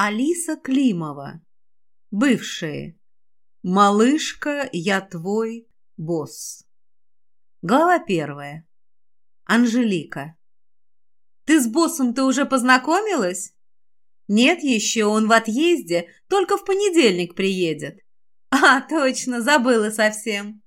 Алиса Климова. Бывшие. Малышка, я твой босс. Глава первая. Анжелика. Ты с боссом-то уже познакомилась? Нет еще, он в отъезде, только в понедельник приедет. А, точно, забыла совсем.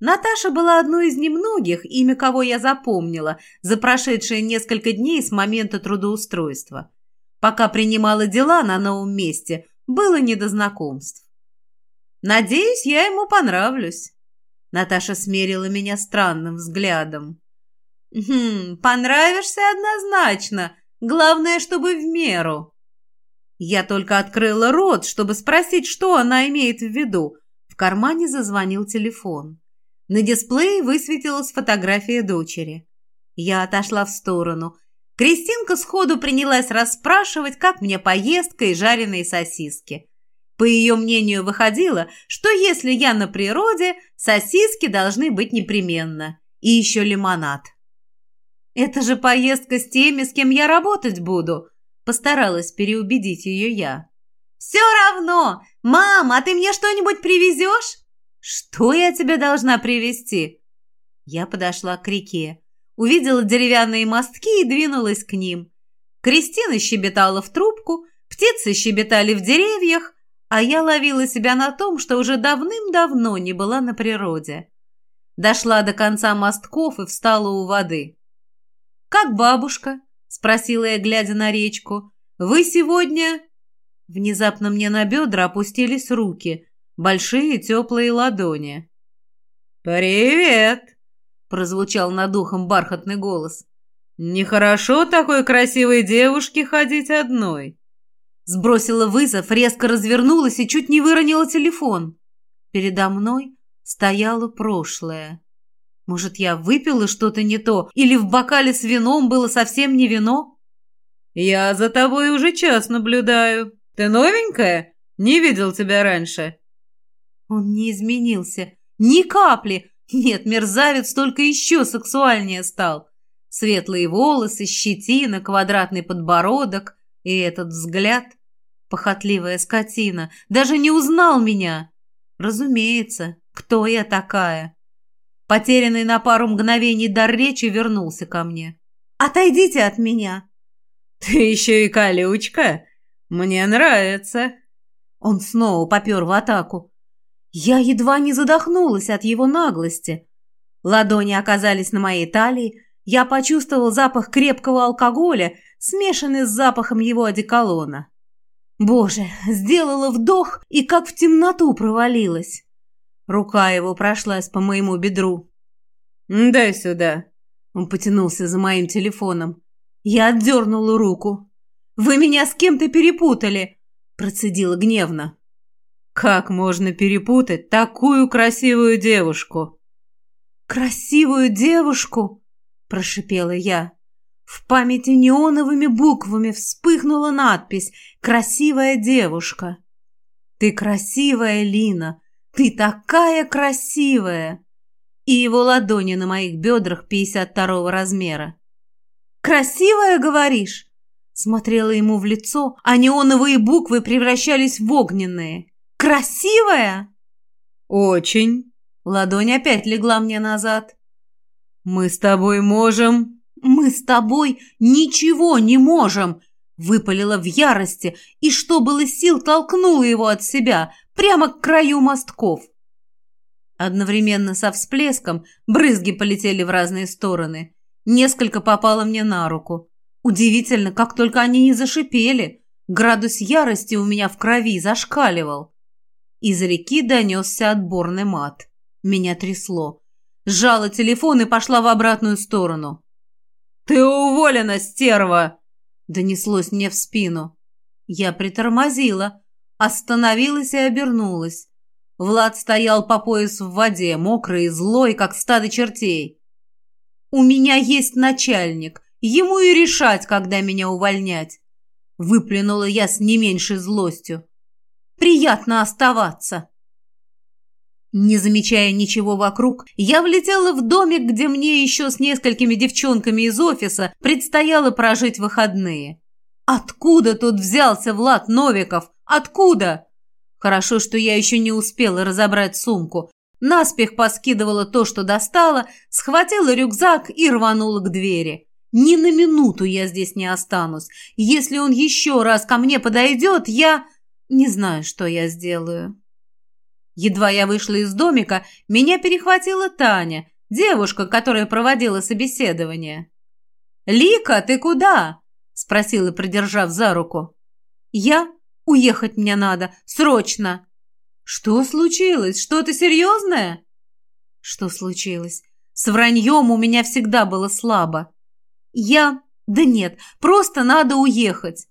Наташа была одной из немногих, имя кого я запомнила, за прошедшие несколько дней с момента трудоустройства. Пока принимала дела на новом месте, было не до знакомств. «Надеюсь, я ему понравлюсь». Наташа смерила меня странным взглядом. «Хм, понравишься однозначно. Главное, чтобы в меру». Я только открыла рот, чтобы спросить, что она имеет в виду. В кармане зазвонил телефон. На дисплее высветилась фотография дочери. Я отошла в сторону. Кристинка сходу принялась расспрашивать, как мне поездка и жареные сосиски. По ее мнению, выходило, что если я на природе, сосиски должны быть непременно. И еще лимонад. «Это же поездка с теми, с кем я работать буду», – постаралась переубедить ее я. «Все равно! Мам, а ты мне что-нибудь привезешь?» «Что я тебе должна привезти?» Я подошла к реке увидела деревянные мостки и двинулась к ним. Кристина щебетала в трубку, птицы щебетали в деревьях, а я ловила себя на том, что уже давным-давно не была на природе. Дошла до конца мостков и встала у воды. «Как бабушка?» – спросила я, глядя на речку. «Вы сегодня...» Внезапно мне на бедра опустились руки, большие теплые ладони. «Привет!» Прозвучал над ухом бархатный голос. «Нехорошо такой красивой девушке ходить одной». Сбросила вызов, резко развернулась и чуть не выронила телефон. Передо мной стояло прошлое. Может, я выпила что-то не то, или в бокале с вином было совсем не вино? «Я за тобой уже час наблюдаю. Ты новенькая? Не видел тебя раньше». Он не изменился. Ни капли. Нет, мерзавец только еще сексуальнее стал. Светлые волосы, щетина, квадратный подбородок и этот взгляд. Похотливая скотина. Даже не узнал меня. Разумеется, кто я такая? Потерянный на пару мгновений дар речи вернулся ко мне. «Отойдите от меня!» «Ты еще и колючка? Мне нравится!» Он снова попер в атаку. Я едва не задохнулась от его наглости. Ладони оказались на моей талии, я почувствовал запах крепкого алкоголя, смешанный с запахом его одеколона. Боже, сделала вдох и как в темноту провалилась. Рука его прошлась по моему бедру. «Дай сюда». Он потянулся за моим телефоном. Я отдернула руку. «Вы меня с кем-то перепутали», процедила гневно. Как можно перепутать такую красивую девушку? Красивую девушку, прошипела я. В памяти неоновыми буквами вспыхнула надпись «Красивая девушка». «Ты красивая, Лина! Ты такая красивая!» И его ладони на моих бедрах 52 размера. «Красивая, говоришь?» Смотрела ему в лицо, а неоновые буквы превращались в огненные. Красивая?» «Очень». Ладонь опять легла мне назад. «Мы с тобой можем...» «Мы с тобой ничего не можем!» Выпалила в ярости и, что было сил, толкнула его от себя, прямо к краю мостков. Одновременно со всплеском брызги полетели в разные стороны. Несколько попало мне на руку. Удивительно, как только они не зашипели. Градус ярости у меня в крови зашкаливал. Из реки донесся отборный мат. Меня трясло. Сжала телефон и пошла в обратную сторону. «Ты уволена, стерва!» Донеслось мне в спину. Я притормозила, остановилась и обернулась. Влад стоял по пояс в воде, мокрый и злой, как стадо чертей. «У меня есть начальник, ему и решать, когда меня увольнять!» Выплюнула я с не меньшей злостью. Приятно оставаться. Не замечая ничего вокруг, я влетела в домик, где мне еще с несколькими девчонками из офиса предстояло прожить выходные. Откуда тут взялся Влад Новиков? Откуда? Хорошо, что я еще не успела разобрать сумку. Наспех поскидывала то, что достала, схватила рюкзак и рванула к двери. Ни на минуту я здесь не останусь. Если он еще раз ко мне подойдет, я... Не знаю, что я сделаю. Едва я вышла из домика, меня перехватила Таня, девушка, которая проводила собеседование. «Лика, ты куда?» – спросила, продержав за руку. «Я? Уехать мне надо. Срочно!» «Что случилось? Что-то серьезное?» «Что случилось? С враньем у меня всегда было слабо. Я... Да нет, просто надо уехать!»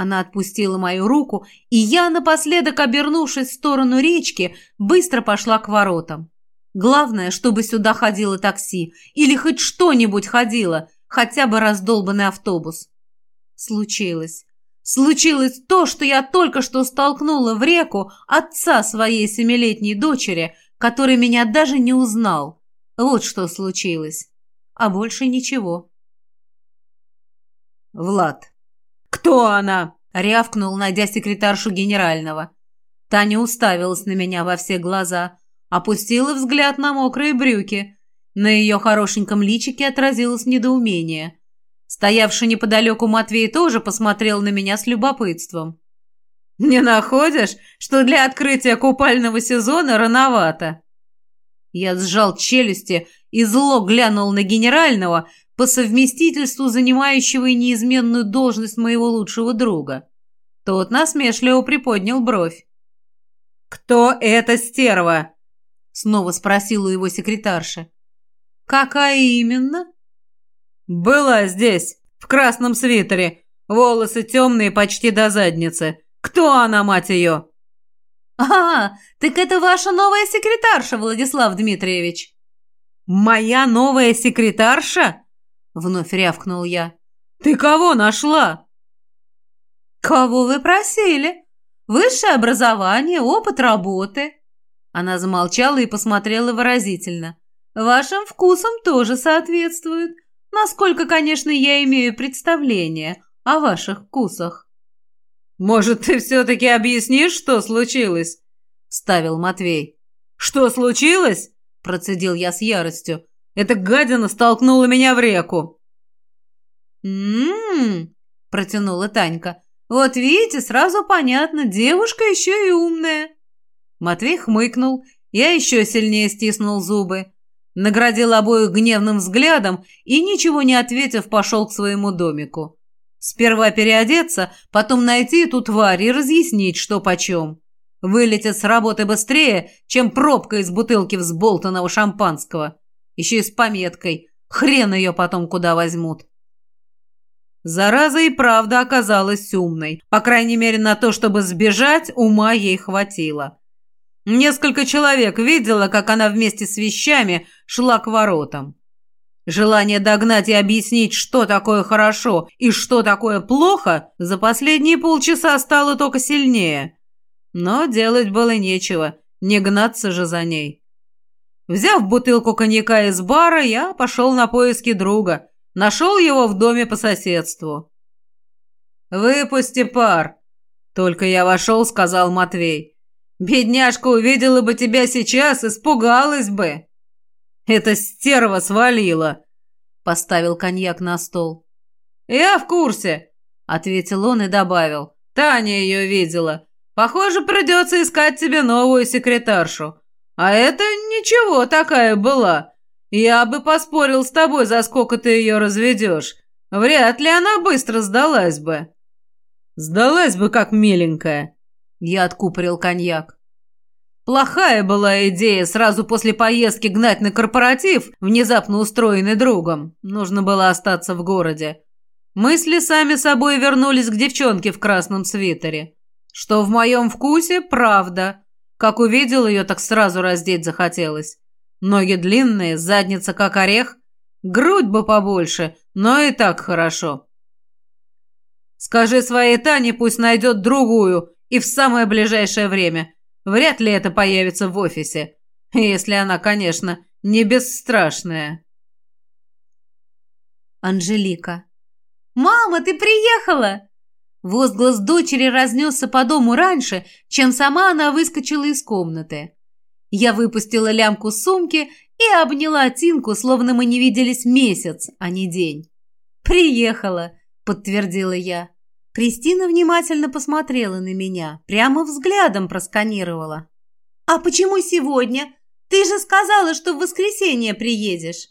Она отпустила мою руку, и я, напоследок обернувшись в сторону речки, быстро пошла к воротам. Главное, чтобы сюда ходило такси, или хоть что-нибудь ходило, хотя бы раздолбанный автобус. Случилось. Случилось то, что я только что столкнула в реку отца своей семилетней дочери, который меня даже не узнал. Вот что случилось. А больше ничего. Влад. «Кто она?» — рявкнул, найдя секретаршу генерального. Таня уставилась на меня во все глаза, опустила взгляд на мокрые брюки. На ее хорошеньком личике отразилось недоумение. Стоявший неподалеку Матвей тоже посмотрел на меня с любопытством. «Не находишь, что для открытия купального сезона рановато?» Я сжал челюсти и зло глянул на генерального, по совместительству занимающего и неизменную должность моего лучшего друга. Тот насмешливо приподнял бровь. «Кто эта стерва?» — снова спросила его секретарша. «Какая именно?» «Была здесь, в красном свитере, волосы темные почти до задницы. Кто она, мать ее?» «А, так это ваша новая секретарша, Владислав Дмитриевич!» «Моя новая секретарша?» — вновь рявкнул я. «Ты кого нашла?» «Кого вы просили? Высшее образование, опыт работы». Она замолчала и посмотрела выразительно. «Вашим вкусам тоже соответствует, насколько, конечно, я имею представление о ваших вкусах». «Может, ты все-таки объяснишь, что случилось?» — ставил Матвей. «Что случилось?» — процедил я с яростью. Эта гадина столкнула меня в реку. «М-м-м», протянула Танька. «Вот видите, сразу понятно, девушка еще и умная». Матвей хмыкнул, я еще сильнее стиснул зубы. Наградил обоих гневным взглядом и, ничего не ответив, пошел к своему домику. Сперва переодеться, потом найти эту тварь и разъяснить, что почем. Вылетит с работы быстрее, чем пробка из бутылки взболтанного шампанского. Еще и с пометкой. Хрен ее потом куда возьмут. Зараза и правда оказалась умной. По крайней мере, на то, чтобы сбежать, ума ей хватило. Несколько человек видела, как она вместе с вещами шла к воротам. Желание догнать и объяснить, что такое хорошо и что такое плохо, за последние полчаса стало только сильнее. Но делать было нечего, не гнаться же за ней. Взяв бутылку коньяка из бара, я пошел на поиски друга. Нашел его в доме по соседству. «Выпусти пар!» Только я вошел, сказал Матвей. «Бедняжка увидела бы тебя сейчас, испугалась бы!» «Это стерва свалила!» Поставил коньяк на стол. «Я в курсе!» Ответил он и добавил. «Таня ее видела. Похоже, придется искать тебе новую секретаршу. А это ничего такая была. Я бы поспорил с тобой, за сколько ты ее разведешь. Вряд ли она быстро сдалась бы. Сдалась бы, как миленькая. Я откупорил коньяк. Плохая была идея сразу после поездки гнать на корпоратив, внезапно устроенный другом. Нужно было остаться в городе. Мысли сами собой вернулись к девчонке в красном свитере. Что в моем вкусе – правда. Как увидел ее, так сразу раздеть захотелось. Ноги длинные, задница как орех. Грудь бы побольше, но и так хорошо. Скажи своей Тане, пусть найдет другую, и в самое ближайшее время. Вряд ли это появится в офисе. Если она, конечно, не бесстрашная. Анжелика. «Мама, ты приехала!» Возглас дочери разнесся по дому раньше, чем сама она выскочила из комнаты. Я выпустила лямку сумки и обняла Тинку, словно мы не виделись месяц, а не день. «Приехала», — подтвердила я. Кристина внимательно посмотрела на меня, прямо взглядом просканировала. «А почему сегодня? Ты же сказала, что в воскресенье приедешь».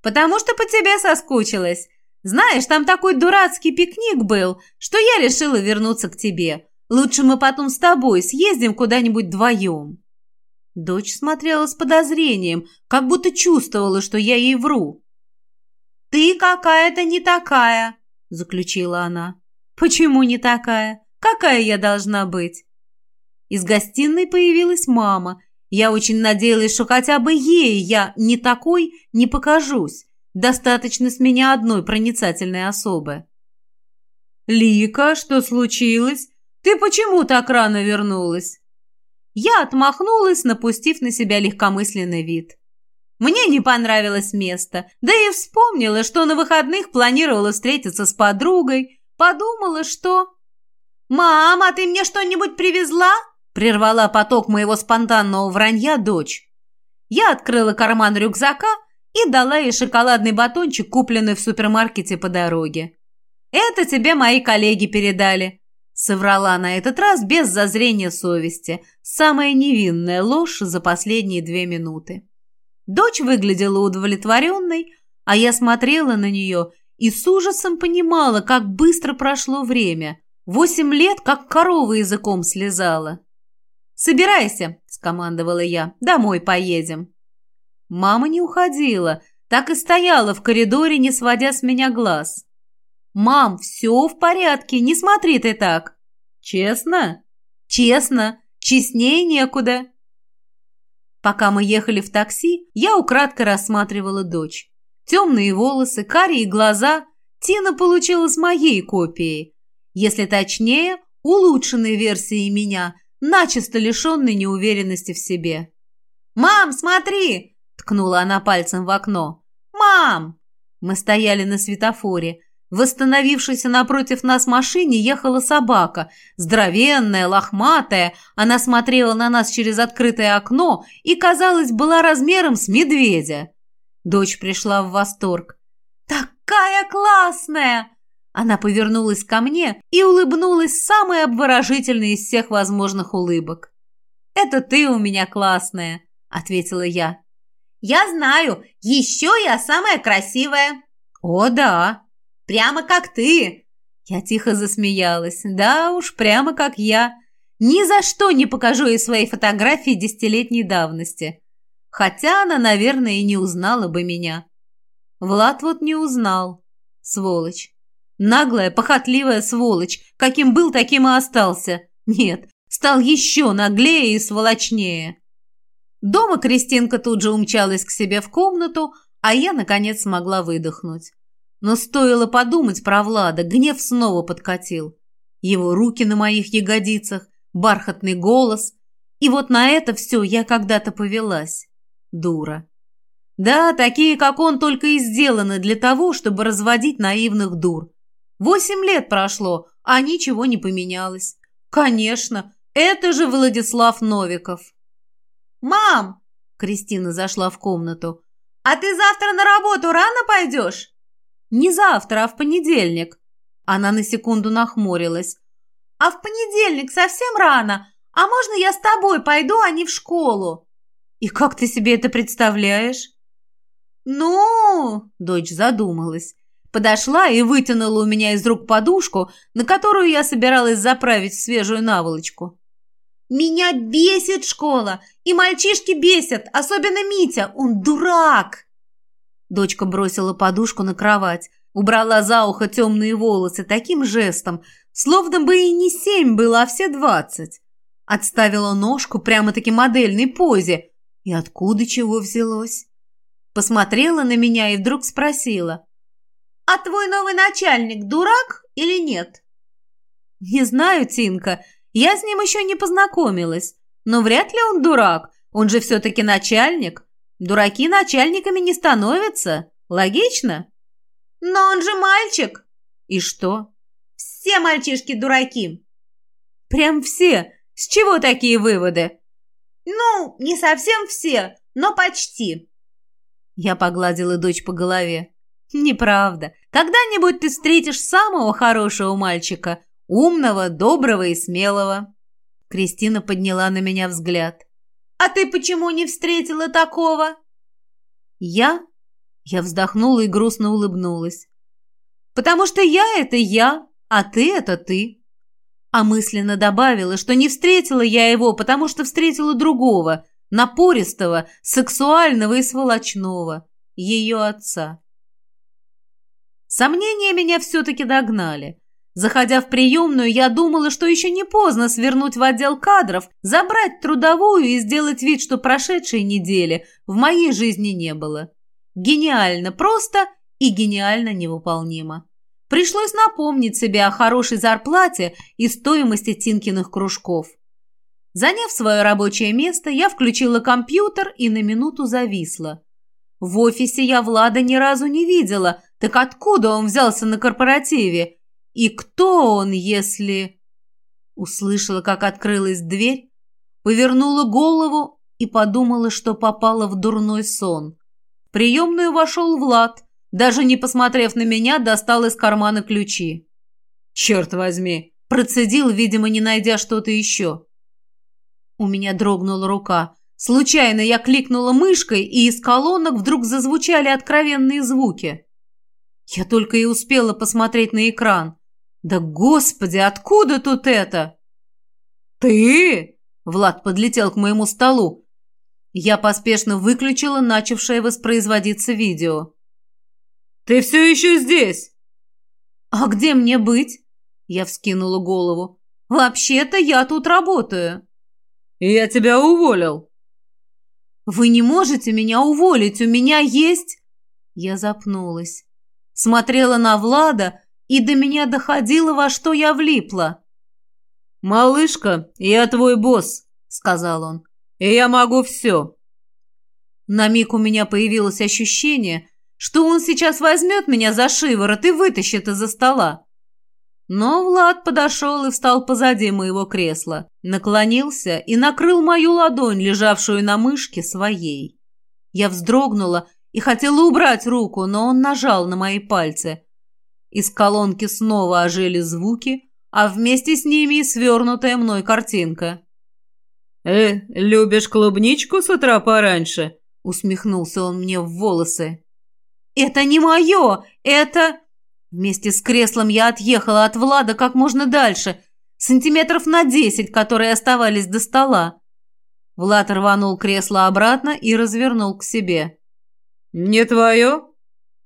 «Потому что по тебе соскучилась. Знаешь, там такой дурацкий пикник был, что я решила вернуться к тебе. Лучше мы потом с тобой съездим куда-нибудь вдвоем». Дочь смотрела с подозрением, как будто чувствовала, что я ей вру. «Ты какая-то не такая», — заключила она. «Почему не такая? Какая я должна быть?» Из гостиной появилась мама. Я очень надеялась, что хотя бы ей я не такой не покажусь. Достаточно с меня одной проницательной особы. «Лика, что случилось? Ты почему так рано вернулась?» Я отмахнулась, напустив на себя легкомысленный вид. Мне не понравилось место, да и вспомнила, что на выходных планировала встретиться с подругой. Подумала, что... «Мама, ты мне что-нибудь привезла?» Прервала поток моего спонтанного вранья дочь. Я открыла карман рюкзака и дала ей шоколадный батончик, купленный в супермаркете по дороге. «Это тебе мои коллеги передали», — соврала на этот раз без зазрения совести. Самая невинная ложь за последние две минуты. Дочь выглядела удовлетворенной, а я смотрела на нее и с ужасом понимала, как быстро прошло время. Восемь лет, как корова языком слезала. «Собирайся», — скомандовала я, — «домой поедем». Мама не уходила, так и стояла в коридоре, не сводя с меня глаз. «Мам, все в порядке, не смотри ты так». «Честно?» «Честно. Честнее некуда». Пока мы ехали в такси, я украдкой рассматривала дочь. Темные волосы, карие глаза. Тина получилась моей копией. Если точнее, улучшенной версией меня, начисто лишенной неуверенности в себе. «Мам, смотри!» Ткнула она пальцем в окно. «Мам!» Мы стояли на светофоре. В остановившейся напротив нас машине ехала собака. Здоровенная, лохматая. Она смотрела на нас через открытое окно и, казалось, была размером с медведя. Дочь пришла в восторг. «Такая классная!» Она повернулась ко мне и улыбнулась самой обворожительной из всех возможных улыбок. «Это ты у меня классная», — ответила я. Я знаю, еще я самая красивая. О, да, прямо как ты. Я тихо засмеялась. Да уж, прямо как я. Ни за что не покажу ей свои фотографии десятилетней давности. Хотя она, наверное, и не узнала бы меня. Влад вот не узнал. Сволочь. Наглая, похотливая сволочь. Каким был, таким и остался. Нет, стал еще наглее и сволочнее. Дома Кристинка тут же умчалась к себе в комнату, а я, наконец, смогла выдохнуть. Но стоило подумать про Влада, гнев снова подкатил. Его руки на моих ягодицах, бархатный голос. И вот на это все я когда-то повелась. Дура. Да, такие, как он, только и сделаны для того, чтобы разводить наивных дур. Восемь лет прошло, а ничего не поменялось. Конечно, это же Владислав Новиков. «Мам!» – Кристина зашла в комнату. «А ты завтра на работу рано пойдешь?» «Не завтра, а в понедельник». Она на секунду нахмурилась. «А в понедельник совсем рано. А можно я с тобой пойду, а не в школу?» «И как ты себе это представляешь?» «Ну...» – дочь задумалась. Подошла и вытянула у меня из рук подушку, на которую я собиралась заправить свежую наволочку. «Меня бесит школа, и мальчишки бесят, особенно Митя, он дурак!» Дочка бросила подушку на кровать, убрала за ухо темные волосы таким жестом, словно бы и не семь было, а все двадцать. Отставила ножку прямо-таки модельной позе. И откуда чего взялось? Посмотрела на меня и вдруг спросила. «А твой новый начальник дурак или нет?» «Не знаю, Тинка», я с ним еще не познакомилась. Но вряд ли он дурак. Он же все-таки начальник. Дураки начальниками не становятся. Логично? Но он же мальчик. И что? Все мальчишки дураки». «Прям все? С чего такие выводы?» «Ну, не совсем все, но почти». Я погладила дочь по голове. «Неправда. Когда-нибудь ты встретишь самого хорошего мальчика, умного, доброго и смелого». Кристина подняла на меня взгляд. «А ты почему не встретила такого?» «Я?» Я вздохнула и грустно улыбнулась. «Потому что я — это я, а ты — это ты». А мысленно добавила, что не встретила я его, потому что встретила другого, напористого, сексуального и сволочного, ее отца. Сомнения меня все-таки догнали. Заходя в приемную, я думала, что еще не поздно свернуть в отдел кадров, забрать трудовую и сделать вид, что прошедшей недели в моей жизни не было. Гениально просто и гениально невыполнимо. Пришлось напомнить себе о хорошей зарплате и стоимости Тинкиных кружков. Заняв свое рабочее место, я включила компьютер и на минуту зависла. В офисе я Влада ни разу не видела, так откуда он взялся на корпоративе? И кто он, если... Услышала, как открылась дверь, повернула голову и подумала, что попала в дурной сон. В приемную вошел Влад, даже не посмотрев на меня, достал из кармана ключи. «Черт возьми!» Процедил, видимо, не найдя что-то еще. У меня дрогнула рука. Случайно я кликнула мышкой, и из колонок вдруг зазвучали откровенные звуки. Я только и успела посмотреть на экран. «Да господи, откуда тут это?» «Ты?» Влад подлетел к моему столу. Я поспешно выключила начавшее воспроизводиться видео. «Ты все еще здесь?» «А где мне быть?» Я вскинула голову. «Вообще-то я тут работаю». «Я тебя уволил». «Вы не можете меня уволить, у меня есть...» Я запнулась. Смотрела на Влада, и до меня доходило, во что я влипла. «Малышка, я твой босс», — сказал он, — «и я могу все». На миг у меня появилось ощущение, что он сейчас возьмет меня за шиворот и вытащит из-за стола. Но Влад подошел и встал позади моего кресла, наклонился и накрыл мою ладонь, лежавшую на мышке, своей. Я вздрогнула и хотела убрать руку, но он нажал на мои пальцы. Из колонки снова ожили звуки, а вместе с ними и свернутая мной картинка. «Э, любишь клубничку с утра пораньше?» — усмехнулся он мне в волосы. «Это не мое! Это...» Вместе с креслом я отъехала от Влада как можно дальше, сантиметров на десять, которые оставались до стола. Влад рванул кресло обратно и развернул к себе. «Не твое?»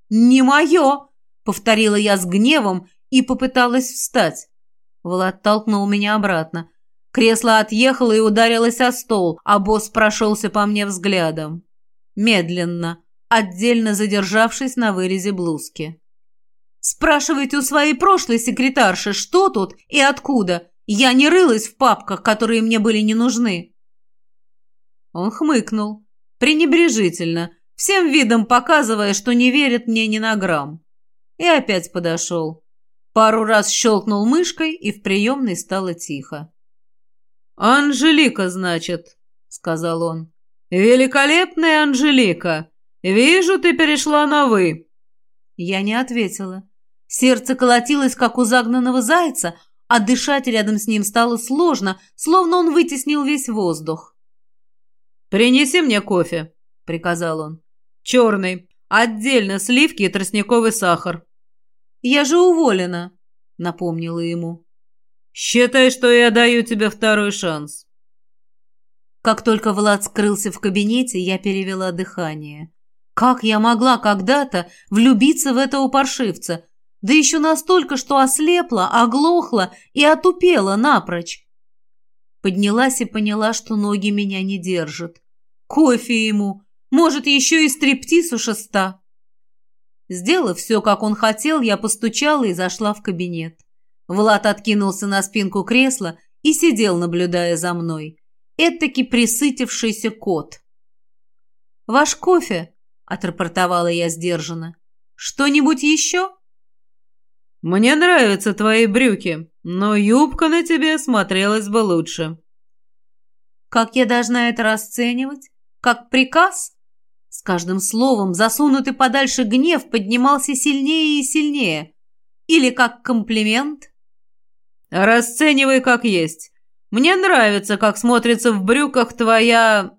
«Не мое!» — повторила я с гневом и попыталась встать. Влад толкнул меня обратно. Кресло отъехало и ударилось о стол, а босс прошелся по мне взглядом. Медленно, отдельно задержавшись на вырезе блузки. «Спрашивайте у своей прошлой секретарши, что тут и откуда. Я не рылась в папках, которые мне были не нужны». Он хмыкнул, пренебрежительно, всем видом показывая, что не верит мне ни на грамм. И опять подошел. Пару раз щелкнул мышкой, и в приемной стало тихо. «Анжелика, значит», — сказал он. «Великолепная Анжелика! «Вижу, ты перешла на «вы». Я не ответила. Сердце колотилось, как у загнанного зайца, а дышать рядом с ним стало сложно, словно он вытеснил весь воздух. «Принеси мне кофе», — приказал он. «Черный, отдельно сливки и тростниковый сахар». «Я же уволена», — напомнила ему. «Считай, что я даю тебе второй шанс». Как только Влад скрылся в кабинете, я перевела дыхание. Как я могла когда-то влюбиться в этого паршивца, да еще настолько, что ослепла, оглохла и отупела напрочь? Поднялась и поняла, что ноги меня не держат. Кофе ему, может, еще и стриптиз у шеста. Сделав все, как он хотел, я постучала и зашла в кабинет. Влад откинулся на спинку кресла и сидел, наблюдая за мной. Этаки присытившийся кот. «Ваш кофе?» – отрапортовала я сдержанно. «Что-нибудь еще?» Мне нравятся твои брюки, но юбка на тебе смотрелась бы лучше». «Как я должна это расценивать? Как приказ?» С каждым словом засунутый подальше гнев поднимался сильнее и сильнее. Или как комплимент? «Расценивай как есть. Мне нравится, как смотрится в брюках твоя...»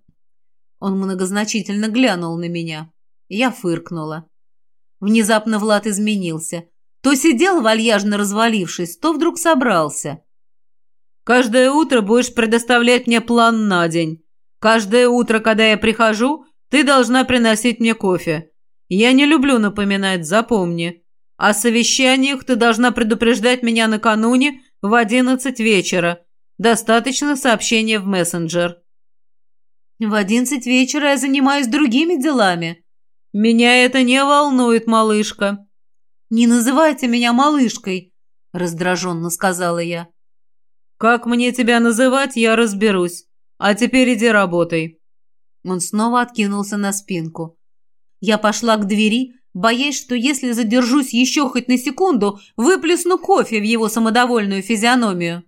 Он многозначительно глянул на меня. Я фыркнула. Внезапно Влад изменился. То сидел вальяжно развалившись, то вдруг собрался. «Каждое утро будешь предоставлять мне план на день. Каждое утро, когда я прихожу, ты должна приносить мне кофе. Я не люблю напоминать, запомни. О совещаниях ты должна предупреждать меня накануне в одиннадцать вечера. Достаточно сообщения в мессенджер». «В одиннадцать вечера я занимаюсь другими делами». «Меня это не волнует, малышка». «Не называйте меня малышкой», — раздраженно сказала я. «Как мне тебя называть, я разберусь. А теперь иди работай». Он снова откинулся на спинку. Я пошла к двери, боясь, что если задержусь еще хоть на секунду, выплесну кофе в его самодовольную физиономию.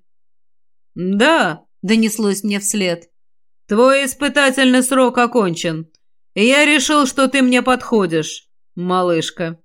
«Да», — донеслось мне вслед, — «твой испытательный срок окончен. Я решил, что ты мне подходишь, малышка».